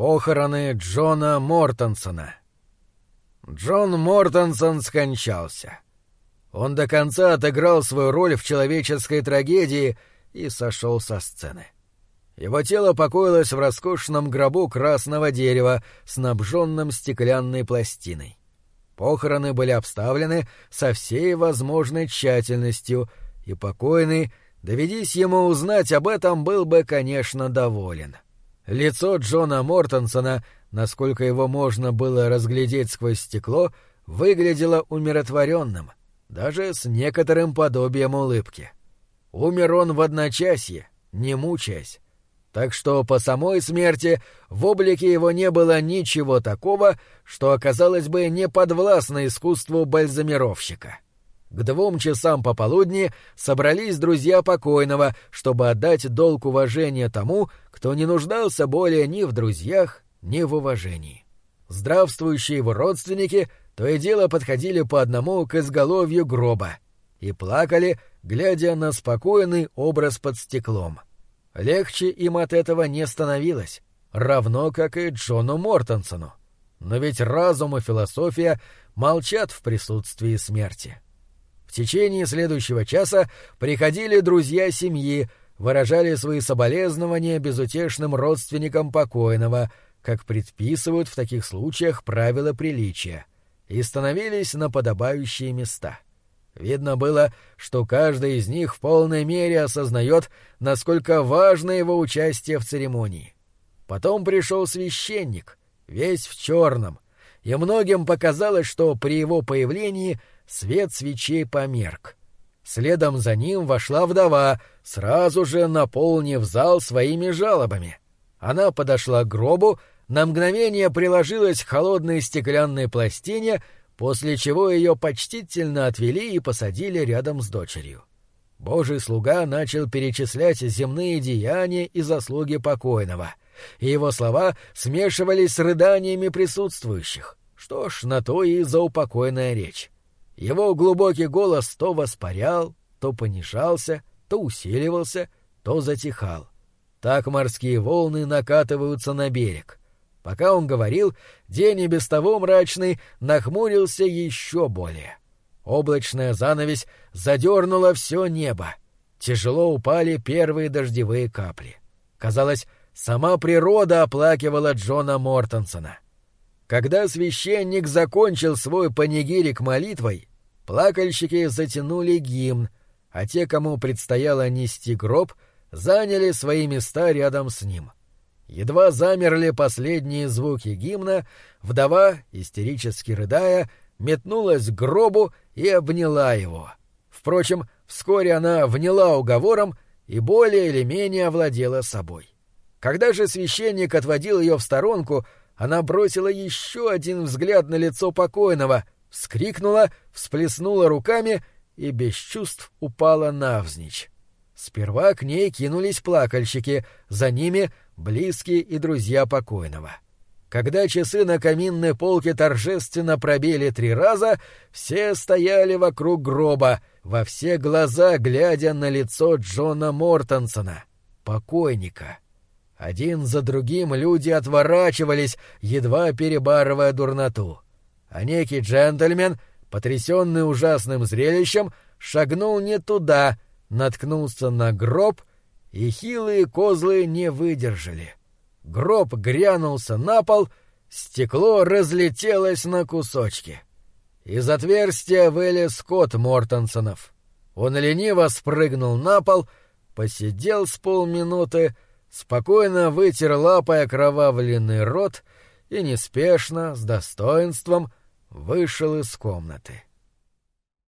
Похороны Джона Мортонсона. Джон Мортонсон скончался. Он до конца отыграл свою роль в человеческой трагедии и сошел со сцены. Его тело покоилось в роскошном гробу красного дерева, снабженном стеклянной пластиной. Похороны были обставлены со всей возможной тщательностью, и покойный, доведись ему узнать об этом, был бы, конечно, доволен. Лицо Джона Мортонсона, насколько его можно было разглядеть сквозь стекло, выглядело умиротворенным, даже с некоторым подобием улыбки. Умер он в одночасье, не мучаясь, так что по самой смерти в облике его не было ничего такого, что оказалось бы не подвластно искусству бальзамировщика. К двум часам пополудни собрались друзья покойного, чтобы отдать долг уважения тому, кто не нуждался более ни в друзьях, ни в уважении. Здравствующие его родственники то и дело подходили по одному к изголовью гроба и плакали, глядя на спокойный образ под стеклом — Легче им от этого не становилось, равно как и Джону Мортонсону. Но ведь разум и философия молчат в присутствии смерти. В течение следующего часа приходили друзья семьи, выражали свои соболезнования безутешным родственникам покойного, как предписывают в таких случаях правила приличия, и становились на подобающие места — Видно было, что каждый из них в полной мере осознает, насколько важно его участие в церемонии. Потом пришел священник, весь в черном, и многим показалось, что при его появлении свет свечей померк. Следом за ним вошла вдова, сразу же наполнив зал своими жалобами. Она подошла к гробу, на мгновение приложилась к холодной стеклянной пластине — после чего ее почтительно отвели и посадили рядом с дочерью. Божий слуга начал перечислять земные деяния и заслуги покойного, и его слова смешивались с рыданиями присутствующих. Что ж, на то и заупокойная речь. Его глубокий голос то воспарял, то понижался, то усиливался, то затихал. Так морские волны накатываются на берег. Пока он говорил, день и без того мрачный нахмурился еще более. Облачная занавесь задернула все небо. Тяжело упали первые дождевые капли. Казалось, сама природа оплакивала Джона Мортонсона. Когда священник закончил свой панигирик молитвой, плакальщики затянули гимн, а те, кому предстояло нести гроб, заняли свои места рядом с ним — Едва замерли последние звуки гимна, вдова, истерически рыдая, метнулась к гробу и обняла его. Впрочем, вскоре она вняла уговором и более или менее овладела собой. Когда же священник отводил ее в сторонку, она бросила еще один взгляд на лицо покойного, вскрикнула, всплеснула руками и без чувств упала навзничь. Сперва к ней кинулись плакальщики, за ними близкие и друзья покойного. Когда часы на каминной полке торжественно пробили три раза, все стояли вокруг гроба, во все глаза глядя на лицо Джона Мортонсона, покойника. Один за другим люди отворачивались, едва перебарывая дурноту. А некий джентльмен, потрясенный ужасным зрелищем, шагнул не туда, наткнулся на гроб и хилые козлы не выдержали. Гроб грянулся на пол, стекло разлетелось на кусочки. Из отверстия вылез Скотт Мортонсонов. Он лениво спрыгнул на пол, посидел с полминуты, спокойно вытер лапой окровавленный рот и неспешно, с достоинством, вышел из комнаты.